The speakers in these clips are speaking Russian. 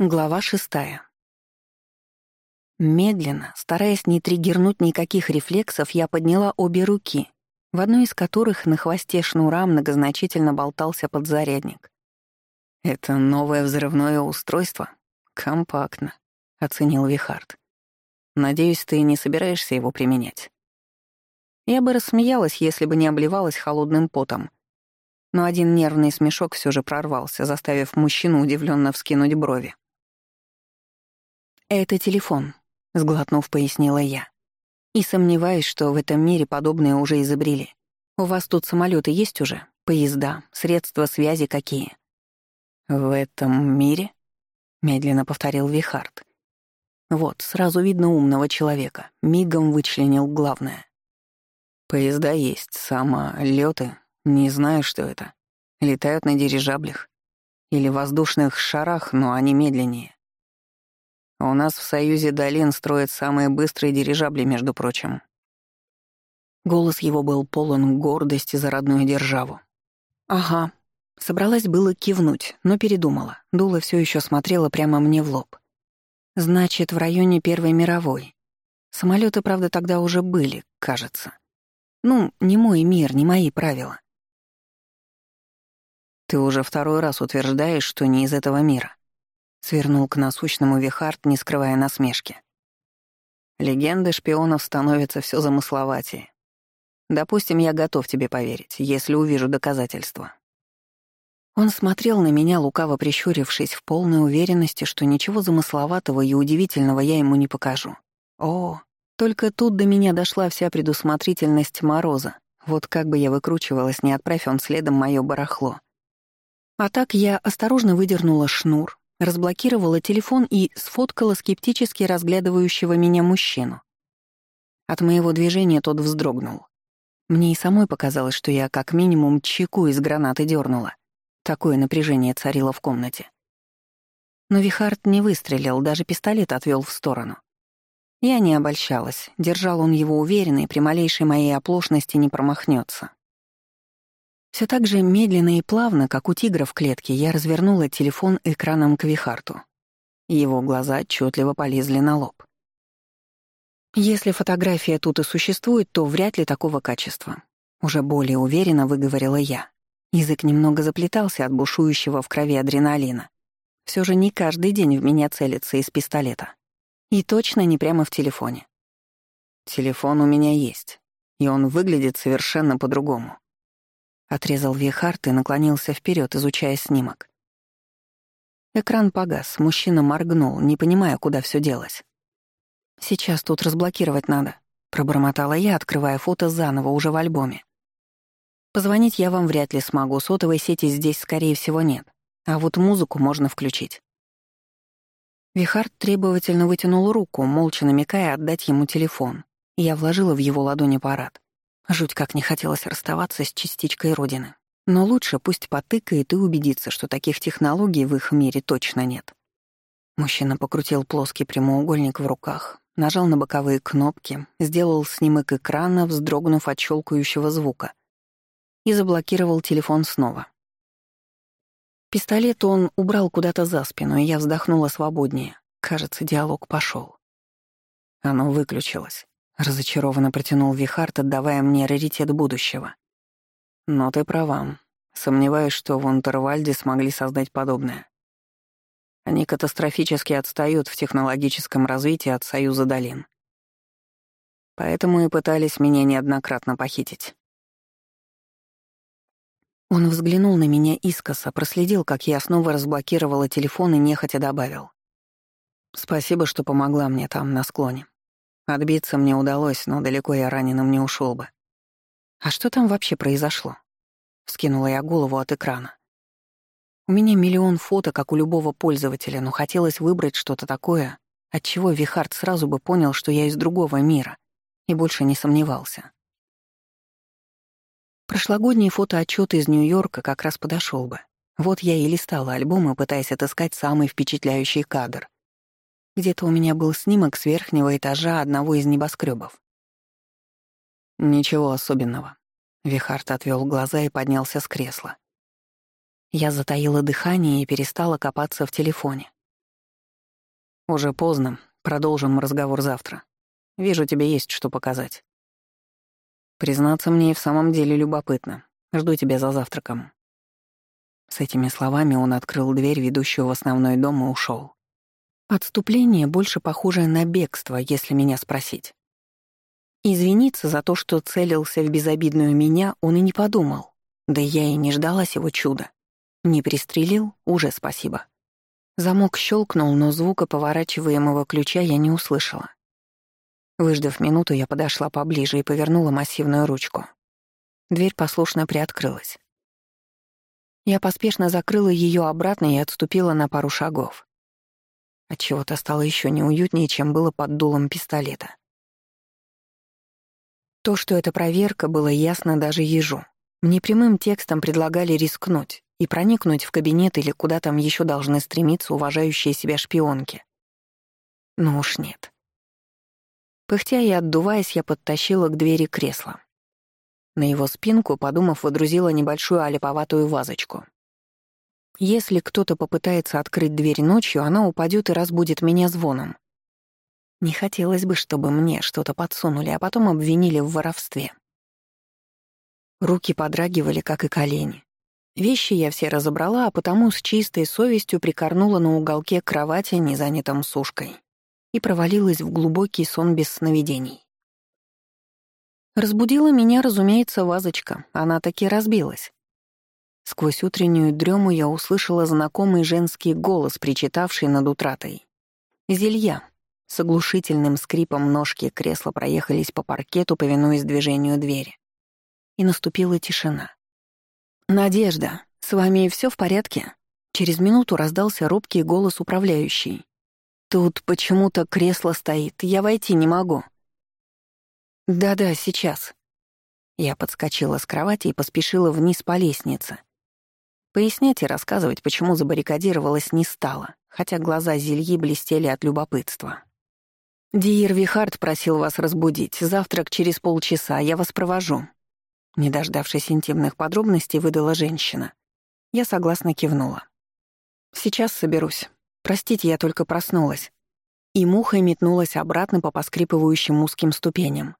Глава шестая. Медленно, стараясь не триггернуть никаких рефлексов, я подняла обе руки, в одной из которых на хвосте шнура многозначительно болтался подзарядник. «Это новое взрывное устройство? Компактно», — оценил Вихард. «Надеюсь, ты не собираешься его применять». Я бы рассмеялась, если бы не обливалась холодным потом. Но один нервный смешок все же прорвался, заставив мужчину удивленно вскинуть брови. «Это телефон», — сглотнув, пояснила я. «И сомневаюсь, что в этом мире подобные уже изобрели. У вас тут самолеты есть уже? Поезда, средства связи какие?» «В этом мире?» — медленно повторил Вихард. «Вот, сразу видно умного человека. Мигом вычленил главное. Поезда есть, самолеты. Не знаю, что это. Летают на дирижаблях. Или воздушных шарах, но они медленнее. У нас в Союзе долин строят самые быстрые дирижабли, между прочим. Голос его был полон гордости за родную державу. «Ага». Собралась было кивнуть, но передумала. Дула все еще смотрела прямо мне в лоб. «Значит, в районе Первой мировой. Самолеты, правда, тогда уже были, кажется. Ну, не мой мир, не мои правила». «Ты уже второй раз утверждаешь, что не из этого мира», Свернул к насущному Вихард, не скрывая насмешки. Легенды шпионов становятся все замысловатее. Допустим, я готов тебе поверить, если увижу доказательства. Он смотрел на меня, лукаво прищурившись, в полной уверенности, что ничего замысловатого и удивительного я ему не покажу. О, только тут до меня дошла вся предусмотрительность Мороза. Вот как бы я выкручивалась, не отправь он следом мое барахло. А так я осторожно выдернула шнур, разблокировала телефон и сфоткала скептически разглядывающего меня мужчину. От моего движения тот вздрогнул. Мне и самой показалось, что я как минимум чеку из гранаты дернула. Такое напряжение царило в комнате. Но Вихард не выстрелил, даже пистолет отвел в сторону. Я не обольщалась, держал он его уверенно и при малейшей моей оплошности не промахнется. Все так же медленно и плавно, как у тигра в клетке, я развернула телефон экраном к Вихарту. Его глаза отчетливо полезли на лоб. Если фотография тут и существует, то вряд ли такого качества. Уже более уверенно выговорила я. Язык немного заплетался от бушующего в крови адреналина. Все же не каждый день в меня целится из пистолета. И точно не прямо в телефоне. Телефон у меня есть, и он выглядит совершенно по-другому. Отрезал Вихард и наклонился вперед, изучая снимок. Экран погас, мужчина моргнул, не понимая, куда все делось. «Сейчас тут разблокировать надо», — пробормотала я, открывая фото заново, уже в альбоме. «Позвонить я вам вряд ли смогу, сотовой сети здесь, скорее всего, нет. А вот музыку можно включить». Вихард требовательно вытянул руку, молча намекая отдать ему телефон. Я вложила в его ладонь аппарат. Жуть как не хотелось расставаться с частичкой Родины. Но лучше пусть потыкает и убедится, что таких технологий в их мире точно нет. Мужчина покрутил плоский прямоугольник в руках, нажал на боковые кнопки, сделал снимок экрана, вздрогнув от щелкающего звука, и заблокировал телефон снова. Пистолет он убрал куда-то за спину, и я вздохнула свободнее. Кажется, диалог пошел. Оно выключилось. Разочарованно протянул Вихард, отдавая мне раритет будущего. Но ты права. Сомневаюсь, что в Унтервальде смогли создать подобное. Они катастрофически отстают в технологическом развитии от Союза долин. Поэтому и пытались меня неоднократно похитить. Он взглянул на меня искоса, проследил, как я снова разблокировала телефон и нехотя добавил. «Спасибо, что помогла мне там, на склоне. Отбиться мне удалось, но далеко я раненым не ушел бы. А что там вообще произошло? Вскинула я голову от экрана. У меня миллион фото, как у любого пользователя, но хотелось выбрать что-то такое, от чего Вихард сразу бы понял, что я из другого мира, и больше не сомневался. Прошлогодний фотоотчет из Нью-Йорка как раз подошел бы. Вот я и листала альбомы, пытаясь отыскать самый впечатляющий кадр. Где-то у меня был снимок с верхнего этажа одного из небоскребов. «Ничего особенного». Вихард отвел глаза и поднялся с кресла. Я затаила дыхание и перестала копаться в телефоне. «Уже поздно. Продолжим разговор завтра. Вижу, тебе есть что показать». «Признаться мне и в самом деле любопытно. Жду тебя за завтраком». С этими словами он открыл дверь, ведущую в основной дом, и ушел. Отступление больше похоже на бегство, если меня спросить. Извиниться за то, что целился в безобидную меня, он и не подумал. Да я и не ждала сего чуда. Не пристрелил — уже спасибо. Замок щелкнул, но звука поворачиваемого ключа я не услышала. Выждав минуту, я подошла поближе и повернула массивную ручку. Дверь послушно приоткрылась. Я поспешно закрыла ее обратно и отступила на пару шагов. Отчего-то стало еще неуютнее, чем было под дулом пистолета. То, что это проверка, было ясно даже ежу. Мне прямым текстом предлагали рискнуть и проникнуть в кабинет или куда там еще должны стремиться уважающие себя шпионки. Ну уж нет. Пыхтя и отдуваясь, я подтащила к двери кресло. На его спинку, подумав, водрузила небольшую олиповатую вазочку. Если кто-то попытается открыть дверь ночью, она упадет и разбудит меня звоном. Не хотелось бы, чтобы мне что-то подсунули, а потом обвинили в воровстве. Руки подрагивали, как и колени. Вещи я все разобрала, а потому с чистой совестью прикорнула на уголке кровати, не занятом сушкой, и провалилась в глубокий сон без сновидений. Разбудила меня, разумеется, вазочка. Она таки разбилась. Сквозь утреннюю дрему я услышала знакомый женский голос, причитавший над утратой. «Зелья». С оглушительным скрипом ножки кресла проехались по паркету, повинуясь движению двери. И наступила тишина. «Надежда, с вами все в порядке?» Через минуту раздался робкий голос управляющей. «Тут почему-то кресло стоит, я войти не могу». «Да-да, сейчас». Я подскочила с кровати и поспешила вниз по лестнице. Пояснять и рассказывать, почему забаррикадировалась, не стала, хотя глаза Зельи блестели от любопытства. «Диир Вихард просил вас разбудить. Завтрак через полчаса, я вас провожу». Не дождавшись интимных подробностей, выдала женщина. Я согласно кивнула. «Сейчас соберусь. Простите, я только проснулась». И мухой метнулась обратно по поскрипывающим узким ступеням.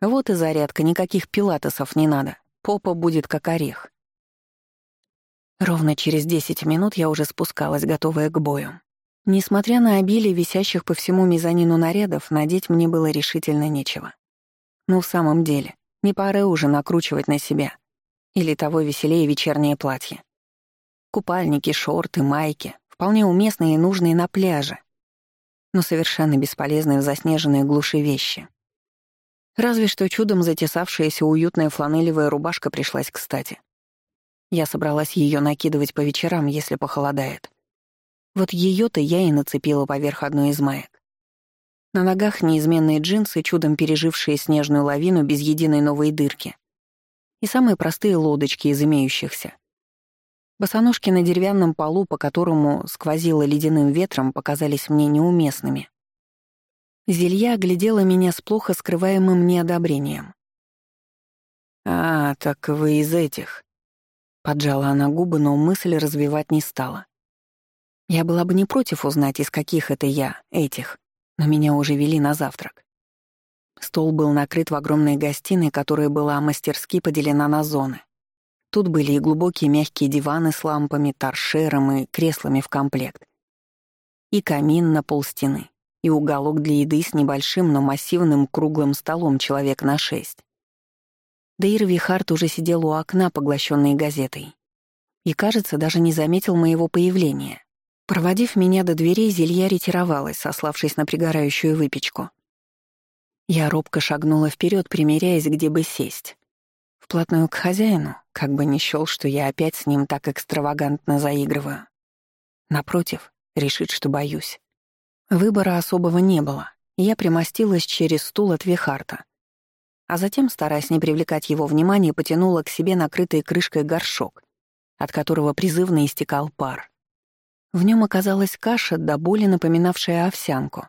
Вот и зарядка, никаких пилатесов не надо. Попа будет как орех. Ровно через десять минут я уже спускалась, готовая к бою. Несмотря на обилие висящих по всему мезонину нарядов, надеть мне было решительно нечего. Ну, в самом деле, не пора уже накручивать на себя. Или того веселее вечернее платье. Купальники, шорты, майки, вполне уместные и нужные на пляже, но совершенно бесполезные в заснеженной глуши вещи. Разве что чудом затесавшаяся уютная фланелевая рубашка пришлась кстати. Я собралась ее накидывать по вечерам, если похолодает. Вот ее-то я и нацепила поверх одной из маек. На ногах неизменные джинсы, чудом пережившие снежную лавину без единой новой дырки. И самые простые лодочки из имеющихся. Босоножки на деревянном полу, по которому сквозило ледяным ветром, показались мне неуместными. Зелья оглядела меня с плохо скрываемым неодобрением. «А, так вы из этих...» Поджала она губы, но мысль развивать не стала. Я была бы не против узнать, из каких это я, этих, но меня уже вели на завтрак. Стол был накрыт в огромной гостиной, которая была мастерски поделена на зоны. Тут были и глубокие мягкие диваны с лампами, торшером и креслами в комплект. И камин на полстены, и уголок для еды с небольшим, но массивным круглым столом человек на шесть. Дейр Вихард уже сидел у окна, поглощенный газетой. И, кажется, даже не заметил моего появления. Проводив меня до дверей, Зелья ретировалась, сославшись на пригорающую выпечку. Я робко шагнула вперед, примеряясь, где бы сесть. Вплотную к хозяину, как бы не счёл, что я опять с ним так экстравагантно заигрываю. Напротив, решит, что боюсь. Выбора особого не было, и я примостилась через стул от Вихарта. А затем, стараясь не привлекать его внимания, потянула к себе накрытый крышкой горшок, от которого призывно истекал пар. В нем оказалась каша, до боли напоминавшая овсянку.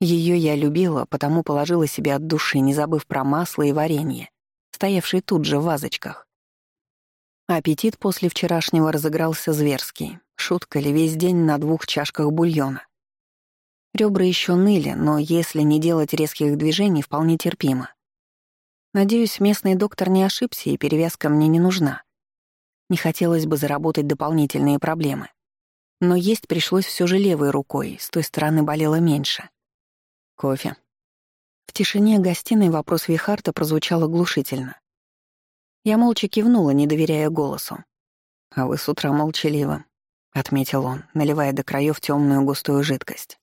Ее я любила, потому положила себе от души, не забыв про масло и варенье, стоявшие тут же в вазочках. Аппетит после вчерашнего разыгрался зверский. Шутка ли весь день на двух чашках бульона. Ребра еще ныли, но если не делать резких движений, вполне терпимо. Надеюсь, местный доктор не ошибся, и перевязка мне не нужна. Не хотелось бы заработать дополнительные проблемы. Но есть пришлось все же левой рукой, с той стороны болело меньше. Кофе. В тишине гостиной вопрос Вихарта прозвучал оглушительно. Я молча кивнула, не доверяя голосу. «А вы с утра молчаливы», — отметил он, наливая до краев темную густую жидкость.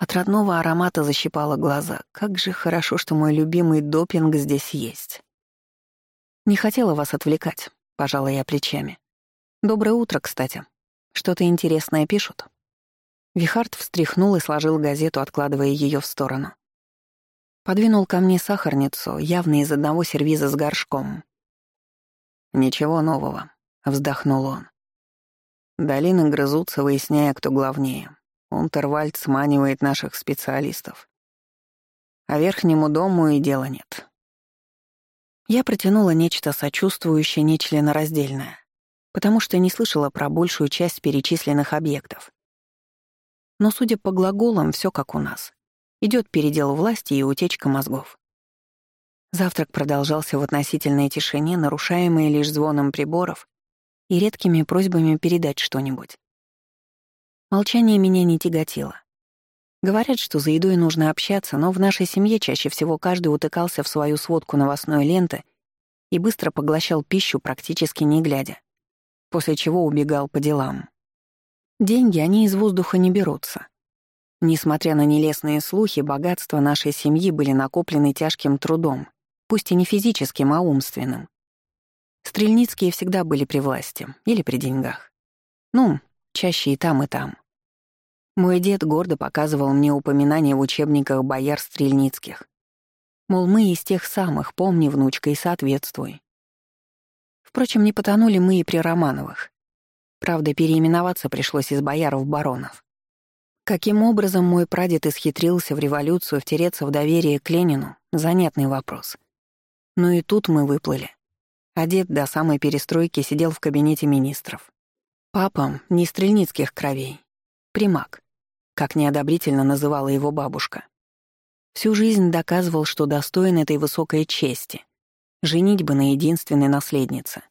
От родного аромата защипало глаза. Как же хорошо, что мой любимый допинг здесь есть. «Не хотела вас отвлекать», — пожала я плечами. «Доброе утро, кстати. Что-то интересное пишут?» Вихард встряхнул и сложил газету, откладывая ее в сторону. Подвинул ко мне сахарницу, явно из одного сервиза с горшком. «Ничего нового», — вздохнул он. Долины грызутся, выясняя, кто главнее. Унтервальд сманивает наших специалистов. А верхнему дому и дела нет. Я протянула нечто сочувствующее, нечленораздельное, потому что не слышала про большую часть перечисленных объектов. Но, судя по глаголам, все как у нас. Идет передел власти и утечка мозгов. Завтрак продолжался в относительной тишине, нарушаемой лишь звоном приборов и редкими просьбами передать что-нибудь. Молчание меня не тяготило. Говорят, что за едой нужно общаться, но в нашей семье чаще всего каждый утыкался в свою сводку новостной ленты и быстро поглощал пищу, практически не глядя, после чего убегал по делам. Деньги, они из воздуха не берутся. Несмотря на нелестные слухи, богатства нашей семьи были накоплены тяжким трудом, пусть и не физическим, а умственным. Стрельницкие всегда были при власти или при деньгах. Ну, чаще и там, и там. Мой дед гордо показывал мне упоминания в учебниках бояр Стрельницких. Мол, мы из тех самых, помни, внучка, и соответствуй. Впрочем, не потонули мы и при Романовых. Правда, переименоваться пришлось из бояров в баронов. Каким образом мой прадед исхитрился в революцию втереться в доверие к Ленину — занятный вопрос. Но и тут мы выплыли. А дед до самой перестройки сидел в кабинете министров. Папа не стрельницких кровей. Примак, как неодобрительно называла его бабушка. Всю жизнь доказывал, что достоин этой высокой чести. Женить бы на единственной наследнице.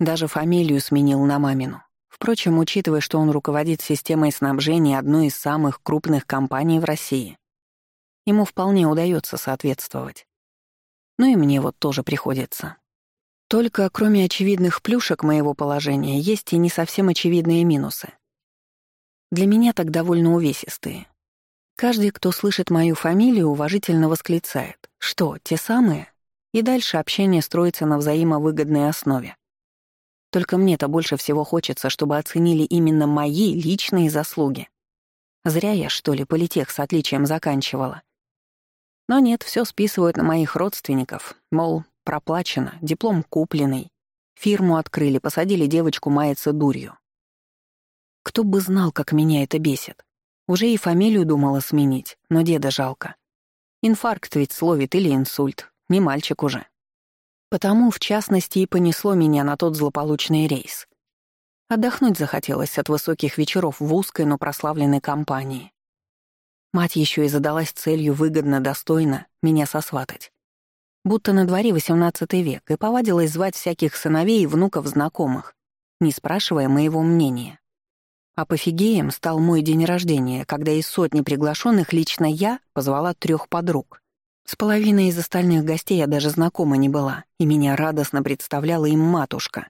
Даже фамилию сменил на мамину. Впрочем, учитывая, что он руководит системой снабжения одной из самых крупных компаний в России, ему вполне удается соответствовать. Ну и мне вот тоже приходится. Только кроме очевидных плюшек моего положения есть и не совсем очевидные минусы. Для меня так довольно увесистые. Каждый, кто слышит мою фамилию, уважительно восклицает. Что, те самые? И дальше общение строится на взаимовыгодной основе. Только мне-то больше всего хочется, чтобы оценили именно мои личные заслуги. Зря я, что ли, политех с отличием заканчивала. Но нет, все списывают на моих родственников. Мол, проплачено, диплом купленный. Фирму открыли, посадили девочку маяться дурью. Кто бы знал, как меня это бесит. Уже и фамилию думала сменить, но деда жалко. Инфаркт ведь словит или инсульт, не мальчик уже. Потому, в частности, и понесло меня на тот злополучный рейс. Отдохнуть захотелось от высоких вечеров в узкой, но прославленной компании. Мать еще и задалась целью выгодно, достойно меня сосватать. Будто на дворе XVIII век, и повадилась звать всяких сыновей и внуков знакомых, не спрашивая моего мнения. Апофигеем стал мой день рождения, когда из сотни приглашенных лично я позвала трех подруг — с половиной из остальных гостей я даже знакома не была, и меня радостно представляла им матушка,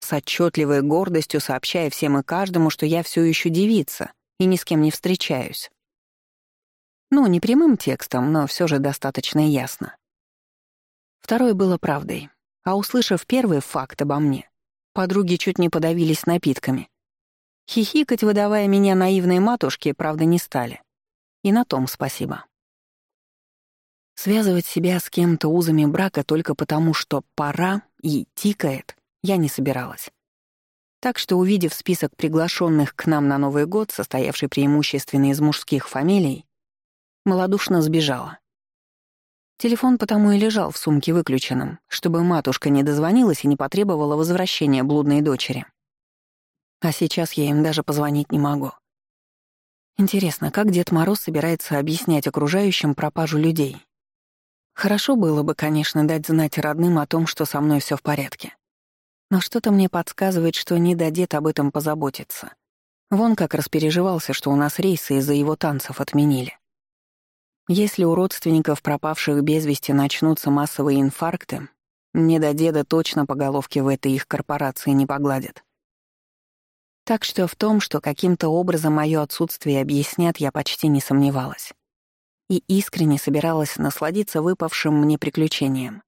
с отчетливой гордостью сообщая всем и каждому, что я все еще девица и ни с кем не встречаюсь. Ну, не прямым текстом, но все же достаточно ясно. Второе было правдой. А услышав первый факт обо мне, подруги чуть не подавились напитками. Хихикать, выдавая меня наивной матушке, правда, не стали. И на том спасибо. Связывать себя с кем-то узами брака только потому, что пора и тикает, я не собиралась. Так что, увидев список приглашенных к нам на Новый год, состоявший преимущественно из мужских фамилий, малодушно сбежала. Телефон потому и лежал в сумке выключенным, чтобы матушка не дозвонилась и не потребовала возвращения блудной дочери. А сейчас я им даже позвонить не могу. Интересно, как Дед Мороз собирается объяснять окружающим пропажу людей? Хорошо было бы, конечно, дать знать родным о том, что со мной все в порядке. Но что-то мне подсказывает, что не дадет об этом позаботиться. Вон как распереживался, что у нас рейсы из-за его танцев отменили. Если у родственников пропавших без вести начнутся массовые инфаркты, мне до деда точно по головке в этой их корпорации не погладят. Так что в том, что каким-то образом мое отсутствие объяснят, я почти не сомневалась. И искренне собиралась насладиться выпавшим мне приключением.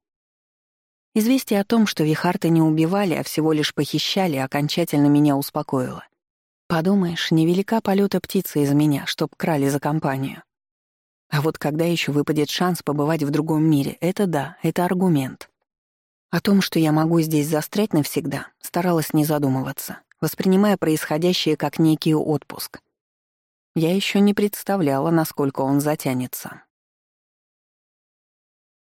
Известие о том, что Вихарта не убивали, а всего лишь похищали, окончательно меня успокоило. Подумаешь, невелика полета птицы из меня, чтоб крали за компанию. А вот когда еще выпадет шанс побывать в другом мире, это да, это аргумент. О том, что я могу здесь застрять навсегда, старалась не задумываться, воспринимая происходящее как некий отпуск. Я еще не представляла, насколько он затянется.